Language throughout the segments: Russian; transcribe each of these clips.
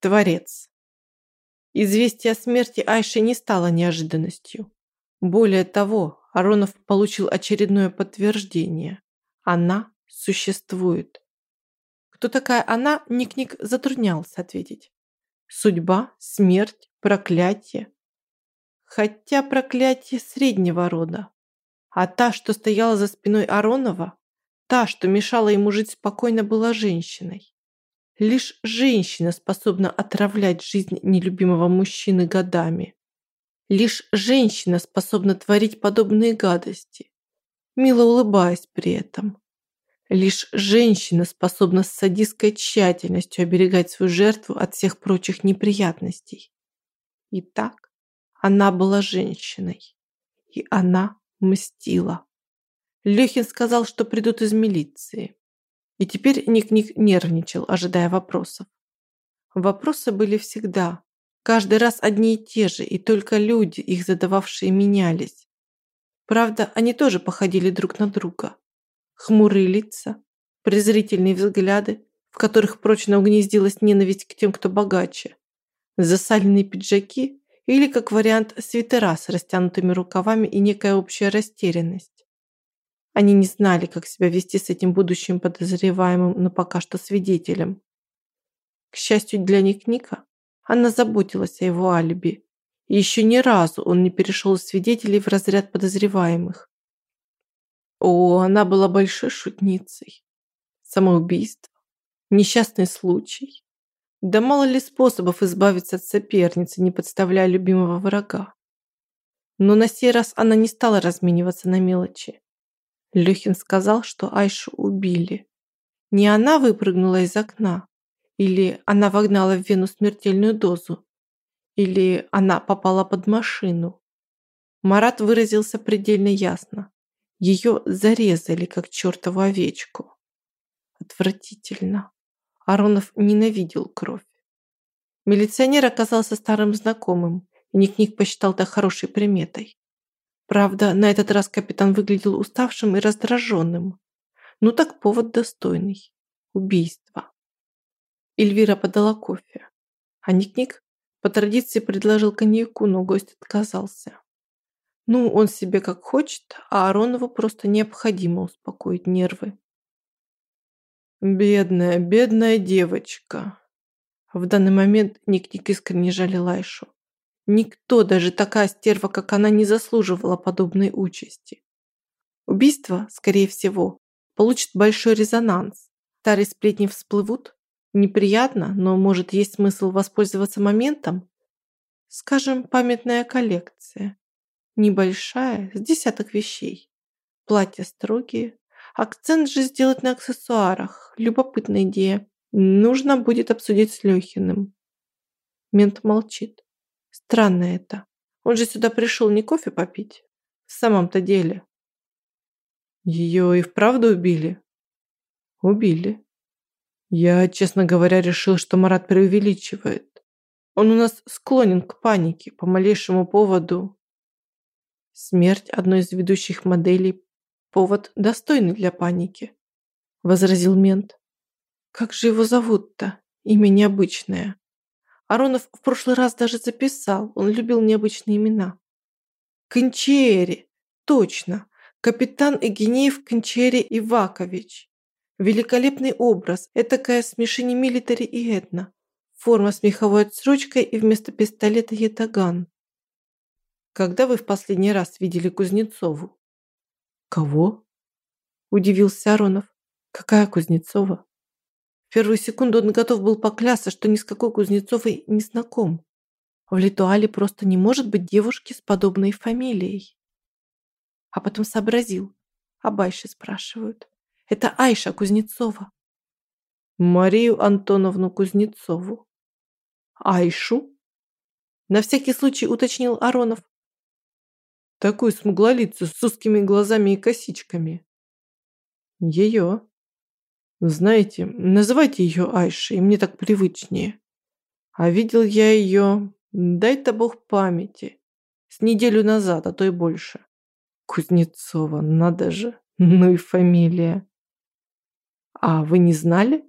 Творец. Известие о смерти Айши не стало неожиданностью. Более того, Аронов получил очередное подтверждение. Она существует. Кто такая она, Ник-Ник затруднялся ответить. Судьба, смерть, проклятие. Хотя проклятие среднего рода. А та, что стояла за спиной Аронова, та, что мешала ему жить спокойно, была женщиной. Лишь женщина способна отравлять жизнь нелюбимого мужчины годами. Лишь женщина способна творить подобные гадости, мило улыбаясь при этом. Лишь женщина способна с садистской тщательностью оберегать свою жертву от всех прочих неприятностей. Итак, она была женщиной, и она мстила. Лехин сказал, что придут из милиции. И теперь Ник-Ник нервничал, ожидая вопросов. Вопросы были всегда, каждый раз одни и те же, и только люди, их задававшие, менялись. Правда, они тоже походили друг на друга. Хмурые лица, презрительные взгляды, в которых прочно угнездилась ненависть к тем, кто богаче, засаленные пиджаки или, как вариант, свитера с растянутыми рукавами и некая общая растерянность. Они не знали, как себя вести с этим будущим подозреваемым, но пока что свидетелем. К счастью для Ник-Ника, она заботилась о его алиби. И еще ни разу он не перешел из свидетелей в разряд подозреваемых. О, она была большой шутницей. Самоубийство, несчастный случай. Да мало ли способов избавиться от соперницы, не подставляя любимого врага. Но на сей раз она не стала размениваться на мелочи. Лёхин сказал, что Айшу убили. Не она выпрыгнула из окна, или она вогнала в вену смертельную дозу, или она попала под машину. Марат выразился предельно ясно. Ее зарезали, как чертову овечку. Отвратительно. Аронов ненавидел кровь. Милиционер оказался старым знакомым, и Ник-Ник посчитал это хорошей приметой. Правда, на этот раз капитан выглядел уставшим и раздраженным. Ну так повод достойный. Убийство. Эльвира подала кофе. А Ник-Ник по традиции предложил коньяку, но гость отказался. Ну, он себе как хочет, а Аронову просто необходимо успокоить нервы. Бедная, бедная девочка. В данный момент Ник-Ник искренне жалел Айшу. Никто, даже такая стерва, как она, не заслуживала подобной участи. Убийство, скорее всего, получит большой резонанс. Старые сплетни всплывут. Неприятно, но может есть смысл воспользоваться моментом. Скажем, памятная коллекция. Небольшая, с десяток вещей. Платья строгие. Акцент же сделать на аксессуарах. Любопытная идея. Нужно будет обсудить с Лехиным. Мент молчит. Странно это. Он же сюда пришел не кофе попить. В самом-то деле. Ее и вправду убили? Убили. Я, честно говоря, решил, что Марат преувеличивает. Он у нас склонен к панике по малейшему поводу. Смерть одной из ведущих моделей – повод достойный для паники, возразил мент. Как же его зовут-то? Имя необычное. Аронов в прошлый раз даже записал, он любил необычные имена. Кончери, точно, капитан Эгинеев Кончери Ивакович. Великолепный образ, этакая смешение милитари и этно. Форма с меховой отсрочкой и вместо пистолета ятаган. Когда вы в последний раз видели Кузнецову? Кого? Удивился Аронов. Какая Кузнецова? В первую секунду он готов был поклясться, что ни с какой Кузнецовой не знаком. В Литуале просто не может быть девушки с подобной фамилией. А потом сообразил. Об Айше спрашивают. Это Айша Кузнецова. Марию Антоновну Кузнецову. Айшу? На всякий случай уточнил Аронов. Такую смуглолицу с узкими глазами и косичками. Ее. Знаете, называйте ее Айшей, мне так привычнее. А видел я ее, дай-то бог памяти, с неделю назад, а то и больше. Кузнецова, надо же, ну и фамилия. А вы не знали?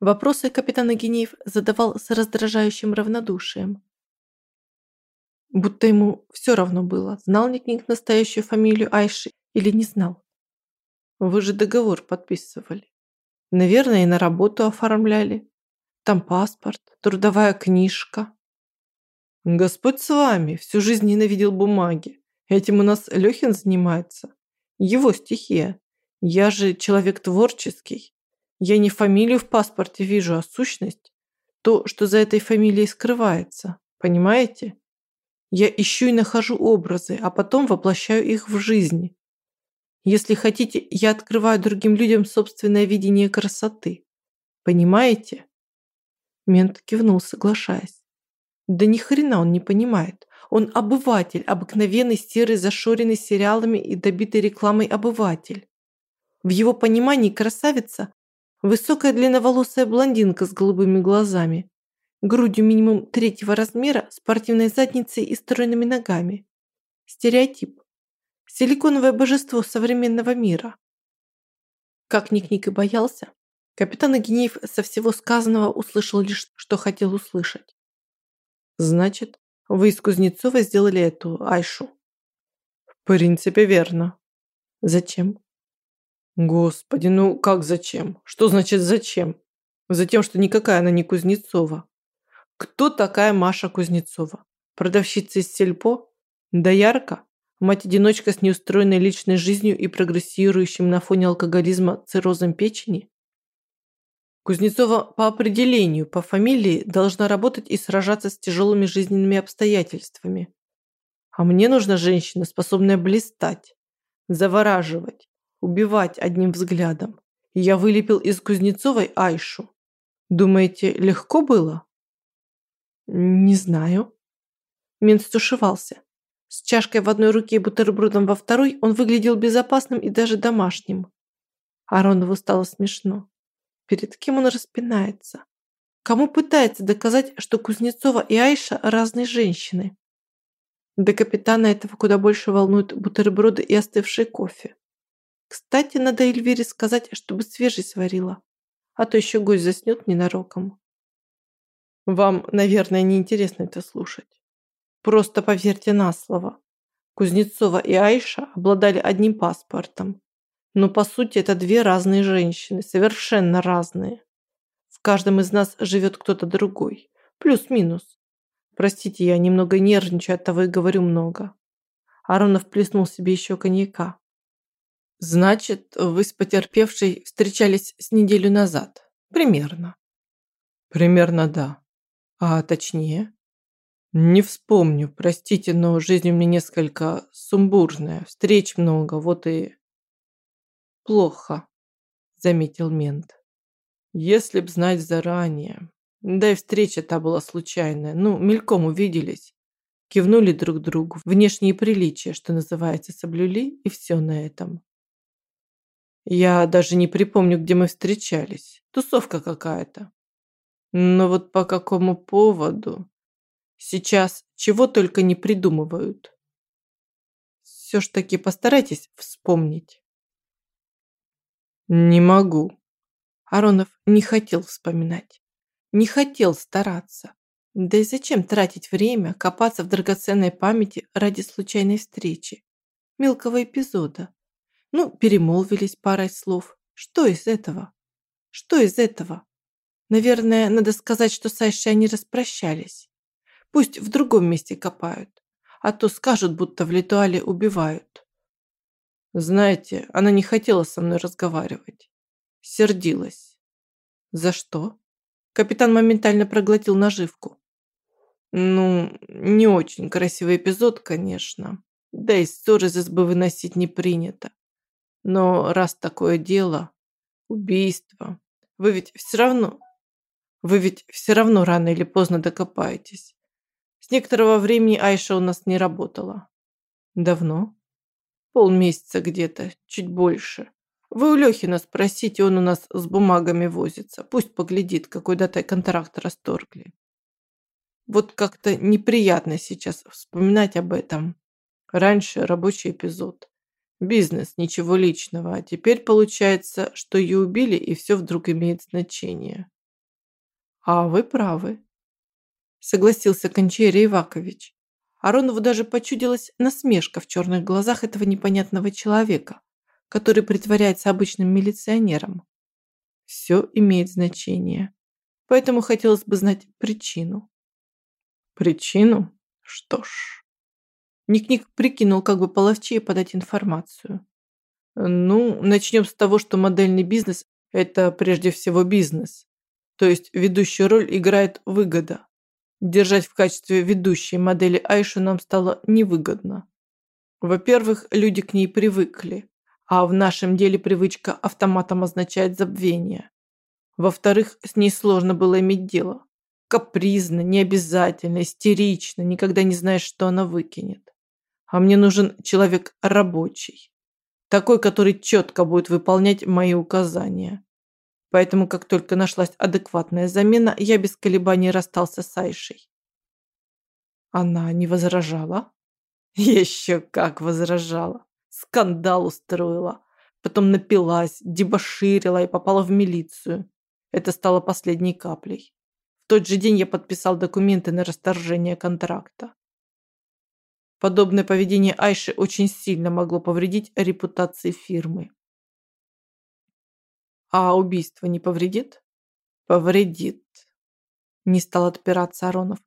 Вопросы капитан Агинеев задавал с раздражающим равнодушием. Будто ему все равно было, знал Ник-Ник настоящую фамилию Айши или не знал. Вы же договор подписывали. Наверное, и на работу оформляли. Там паспорт, трудовая книжка. Господь с вами, всю жизнь ненавидел бумаги. Этим у нас Лёхин занимается. Его стихия. Я же человек творческий. Я не фамилию в паспорте вижу, а сущность. То, что за этой фамилией скрывается. Понимаете? Я ищу и нахожу образы, а потом воплощаю их в жизни. Если хотите, я открываю другим людям собственное видение красоты. Понимаете? Мент кивнул, соглашаясь. Да ни хрена он не понимает. Он обыватель, обыкновенный серый, зашоренный сериалами и добитый рекламой обыватель. В его понимании красавица – высокая длинноволосая блондинка с голубыми глазами, грудью минимум третьего размера, спортивной задницей и стройными ногами. Стереотип. Силиконовое божество современного мира. Как Ник-Ник и боялся, капитан Агинеев со всего сказанного услышал лишь, что хотел услышать. «Значит, вы из Кузнецова сделали эту Айшу?» «В принципе, верно». «Зачем?» «Господи, ну как зачем? Что значит зачем?» «Затем, что никакая она не Кузнецова. Кто такая Маша Кузнецова? Продавщица из сельпо? Доярка? Мать-одиночка с неустроенной личной жизнью и прогрессирующим на фоне алкоголизма циррозом печени? Кузнецова по определению, по фамилии, должна работать и сражаться с тяжелыми жизненными обстоятельствами. А мне нужна женщина, способная блистать, завораживать, убивать одним взглядом. Я вылепил из Кузнецовой Айшу. Думаете, легко было? «Не знаю». Мент стушевался. С чашкой в одной руке и бутербродом во второй он выглядел безопасным и даже домашним. Аронову стало смешно. Перед кем он распинается? Кому пытается доказать, что Кузнецова и Айша разные женщины? До капитана этого куда больше волнуют бутерброды и остывший кофе. Кстати, надо Эльвире сказать, чтобы свежий сварила, а то еще гость заснет ненароком. Вам, наверное, не интересно это слушать. Просто поверьте на слово. Кузнецова и Айша обладали одним паспортом. Но по сути это две разные женщины, совершенно разные. В каждом из нас живет кто-то другой. Плюс-минус. Простите, я немного нервничаю, от того и говорю много. Аронов плеснул себе еще коньяка. Значит, вы с потерпевшей встречались с неделю назад. Примерно. Примерно да. А точнее? Не вспомню, простите, но жизнь у меня несколько сумбурная, встреч много, вот и... Плохо, заметил мент. Если б знать заранее. Да и встреча та была случайная, ну, мельком увиделись. Кивнули друг другу, внешние приличия, что называется, соблюли, и все на этом. Я даже не припомню, где мы встречались. Тусовка какая-то. Но вот по какому поводу? Сейчас чего только не придумывают. Все ж таки постарайтесь вспомнить. Не могу. Аронов не хотел вспоминать. Не хотел стараться. Да и зачем тратить время, копаться в драгоценной памяти ради случайной встречи? Мелкого эпизода. Ну, перемолвились парой слов. Что из этого? Что из этого? Наверное, надо сказать, что с Айшей они распрощались. Пусть в другом месте копают, а то скажут, будто в Литуале убивают. Знаете, она не хотела со мной разговаривать. Сердилась. За что? Капитан моментально проглотил наживку. Ну, не очень красивый эпизод, конечно. Да и ссор из избы выносить не принято. Но раз такое дело, убийство, вы ведь все равно вы ведь все равно рано или поздно докопаетесь. С некоторого времени Айша у нас не работала. Давно? Полмесяца где-то, чуть больше. Вы у Лехина спросите, он у нас с бумагами возится. Пусть поглядит, какой датой контракт расторгли. Вот как-то неприятно сейчас вспоминать об этом. Раньше рабочий эпизод. Бизнес, ничего личного. А теперь получается, что ее убили, и все вдруг имеет значение. А вы правы, согласился Кончерий Ивакович. Аронову даже почудилась насмешка в черных глазах этого непонятного человека, который притворяется обычным милиционером. Все имеет значение, поэтому хотелось бы знать причину. Причину? Что ж. Ник-Ник прикинул, как бы половчее подать информацию. Ну, начнем с того, что модельный бизнес – это прежде всего бизнес. То есть ведущую роль играет выгода. Держать в качестве ведущей модели Айшу нам стало невыгодно. Во-первых, люди к ней привыкли, а в нашем деле привычка автоматом означает забвение. Во-вторых, с ней сложно было иметь дело. Капризно, необязательно, истерично, никогда не знаешь, что она выкинет. А мне нужен человек рабочий. Такой, который четко будет выполнять мои указания. Поэтому, как только нашлась адекватная замена, я без колебаний расстался с Айшей. Она не возражала? Еще как возражала. Скандал устроила. Потом напилась, дебоширила и попала в милицию. Это стало последней каплей. В тот же день я подписал документы на расторжение контракта. Подобное поведение Айши очень сильно могло повредить репутации фирмы. А убийство не повредит? Повредит. Не стал отпираться Аронов.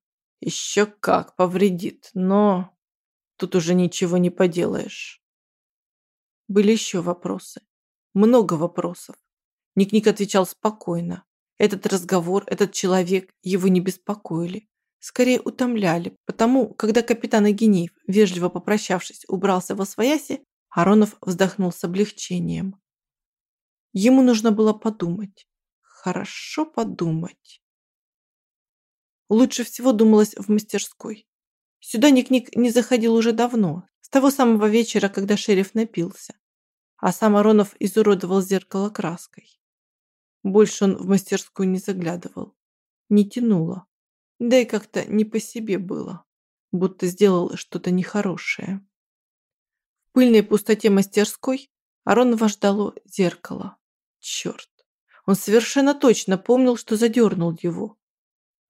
Еще как повредит, но тут уже ничего не поделаешь. Были еще вопросы. Много вопросов. Ник-Ник отвечал спокойно. Этот разговор, этот человек его не беспокоили скорее утомляли, потому, когда капитан Агинеев, вежливо попрощавшись, убрался во свояси, Аронов вздохнул с облегчением. Ему нужно было подумать. Хорошо подумать. Лучше всего думалось в мастерской. Сюда Ник-Ник не заходил уже давно, с того самого вечера, когда шериф напился. А сам Аронов изуродовал зеркало краской. Больше он в мастерскую не заглядывал. Не тянуло. Да и как-то не по себе было, будто сделал что-то нехорошее. В пыльной пустоте мастерской Аронова ждало зеркало. Черт, он совершенно точно помнил, что задернул его.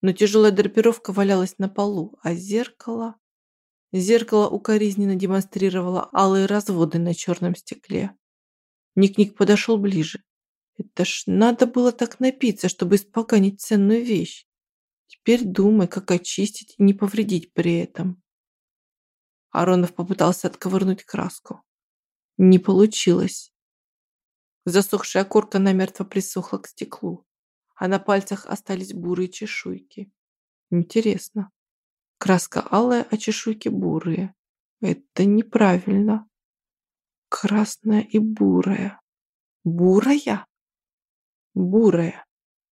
Но тяжелая драпировка валялась на полу, а зеркало... Зеркало укоризненно демонстрировало алые разводы на черном стекле. Ник-Ник подошел ближе. Это ж надо было так напиться, чтобы испоганить ценную вещь. Теперь думай, как очистить и не повредить при этом. Аронов попытался отковырнуть краску. Не получилось. Засохшая корка намертво присохла к стеклу, а на пальцах остались бурые чешуйки. Интересно. Краска алая, а чешуйки бурые. Это неправильно. Красная и бурая. Бурая? Бурая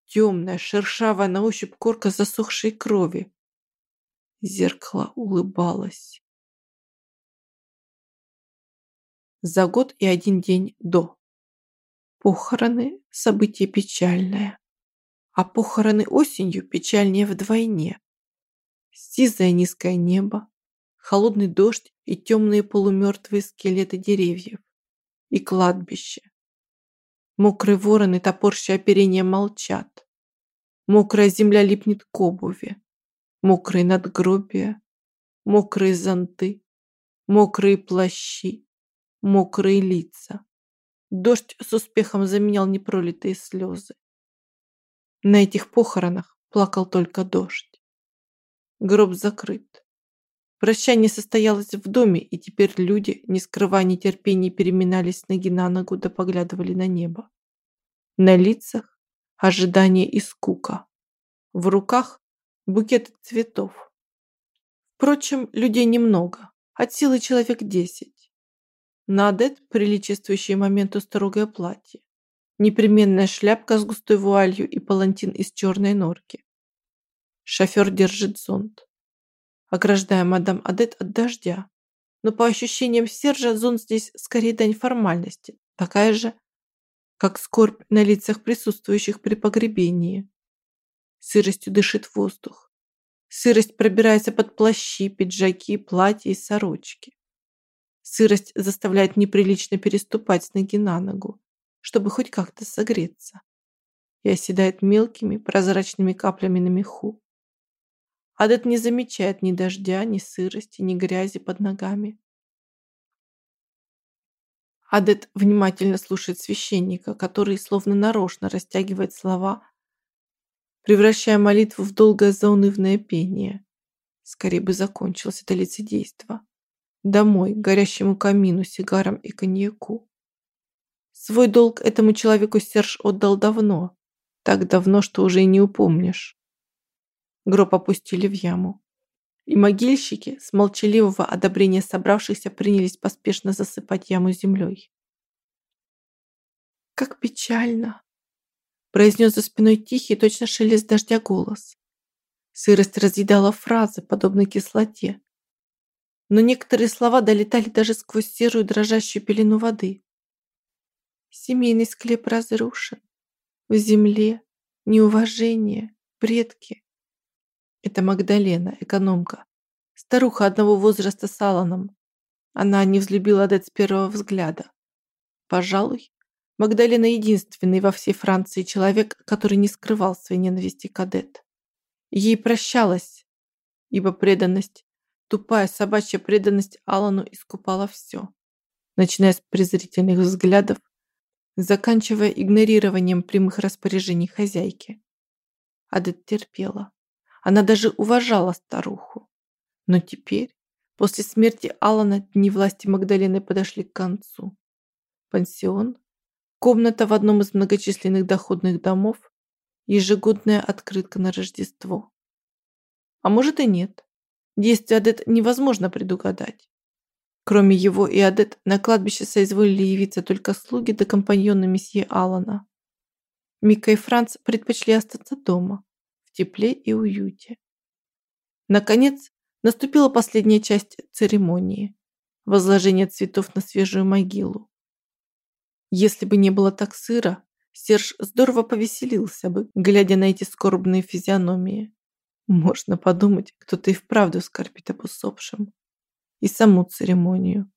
темная, шершавая на ощупь корка засохшей крови. Зеркало улыбалось. За год и один день до. Похороны – событие печальное. А похороны осенью печальнее вдвойне. Сизое низкое небо, холодный дождь и темные полумертвые скелеты деревьев. И кладбище. Мокрые вороны, топорщие оперение, молчат. Мокрая земля липнет к обуви. Мокрые надгробия, мокрые зонты, мокрые плащи, мокрые лица. Дождь с успехом заменял непролитые слезы. На этих похоронах плакал только дождь. Гроб закрыт. Прощание состоялось в доме, и теперь люди, не скрывая нетерпения, переминались ноги на ногу да поглядывали на небо. На лицах ожидание и скука. В руках букет цветов. Впрочем, людей немного, от силы человек десять. На адет приличествующее моменту строгое платье, непременная шляпка с густой вуалью и палантин из черной норки. Шофер держит зонт, ограждая мадам Адет от дождя. Но по ощущениям Сержа зонт здесь скорее дань формальности, такая же, как скорбь на лицах присутствующих при погребении. Сыростью дышит воздух. Сырость пробирается под плащи, пиджаки, платья и сорочки. Сырость заставляет неприлично переступать с ноги на ногу, чтобы хоть как-то согреться. и оседает мелкими прозрачными каплями на меху. Адет не замечает ни дождя, ни сырости, ни грязи под ногами. Адет внимательно слушает священника, который словно нарочно растягивает слова, превращая молитву в долгое заунывное пение. Скорее бы закончилось это лицедейство. Домой, к горящему камину, сигарам и коньяку. Свой долг этому человеку Серж отдал давно. Так давно, что уже и не упомнишь. Гроб опустили в яму. И могильщики с молчаливого одобрения собравшихся принялись поспешно засыпать яму землей. «Как печально!» произнес за спиной тихий, точно шелест дождя голос. Сырость разъедала фразы, подобной кислоте. Но некоторые слова долетали даже сквозь серую дрожащую пелену воды. Семейный склеп разрушен. В земле неуважение, предки. Это Магдалена, экономка. Старуха одного возраста с Аланом. Она не взлюбила Адет с первого взгляда. Пожалуй, Магдалена единственный во всей Франции человек, который не скрывал своей ненависти к Адет. Ей прощалась, ибо преданность, тупая собачья преданность Алану искупала все, начиная с презрительных взглядов, заканчивая игнорированием прямых распоряжений хозяйки. Адет терпела. Она даже уважала старуху. Но теперь, после смерти Алана, дни власти Магдалены подошли к концу. Пансион Комната в одном из многочисленных доходных домов, ежегодная открытка на Рождество. А может и нет. Действие Адет невозможно предугадать. Кроме его и Адет, на кладбище соизволили явиться только слуги да компаньоны месье Алана. Мика и Франц предпочли остаться дома, в тепле и уюте. Наконец, наступила последняя часть церемонии – возложение цветов на свежую могилу. Если бы не было так сыро, Серж здорово повеселился бы, глядя на эти скорбные физиономии. Можно подумать, кто-то и вправду скорбит об усопшем. И саму церемонию.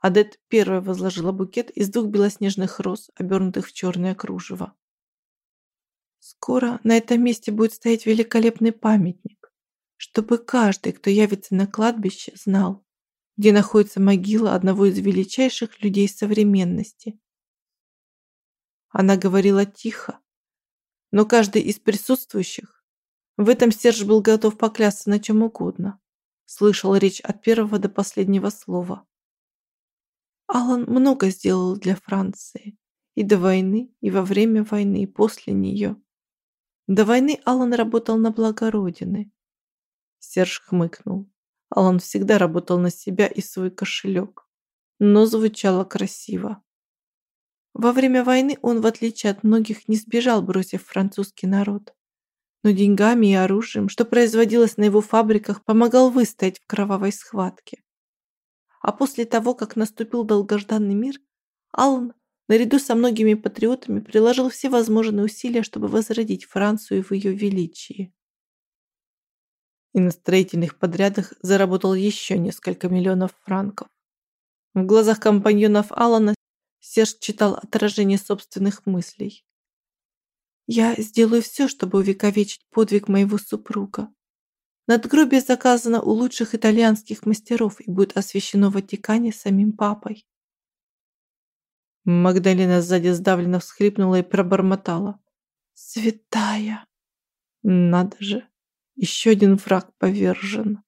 Адет первая возложила букет из двух белоснежных роз, обернутых в черное кружево. Скоро на этом месте будет стоять великолепный памятник, чтобы каждый, кто явится на кладбище, знал, где находится могила одного из величайших людей современности, она говорила тихо, но каждый из присутствующих, в этом Серж был готов поклясться на чем угодно, слышал речь от первого до последнего слова. Алан много сделал для Франции. И до войны, и во время войны, и после нее. До войны Алан работал на благо Родины. Серж хмыкнул. Алан всегда работал на себя и свой кошелек. Но звучало красиво. Во время войны он, в отличие от многих, не сбежал, бросив французский народ. Но деньгами и оружием, что производилось на его фабриках, помогал выстоять в кровавой схватке. А после того, как наступил долгожданный мир, Аллан, наряду со многими патриотами, приложил все возможные усилия, чтобы возродить Францию в ее величии. И на строительных подрядах заработал еще несколько миллионов франков. В глазах компаньонов Алана Серж читал отражение собственных мыслей. «Я сделаю все, чтобы увековечить подвиг моего супруга. Надгробие заказано у лучших итальянских мастеров и будет освящено в Ватикане самим папой». Магдалина сзади сдавленно всхлипнула и пробормотала. «Святая! Надо же! Еще один враг повержен!»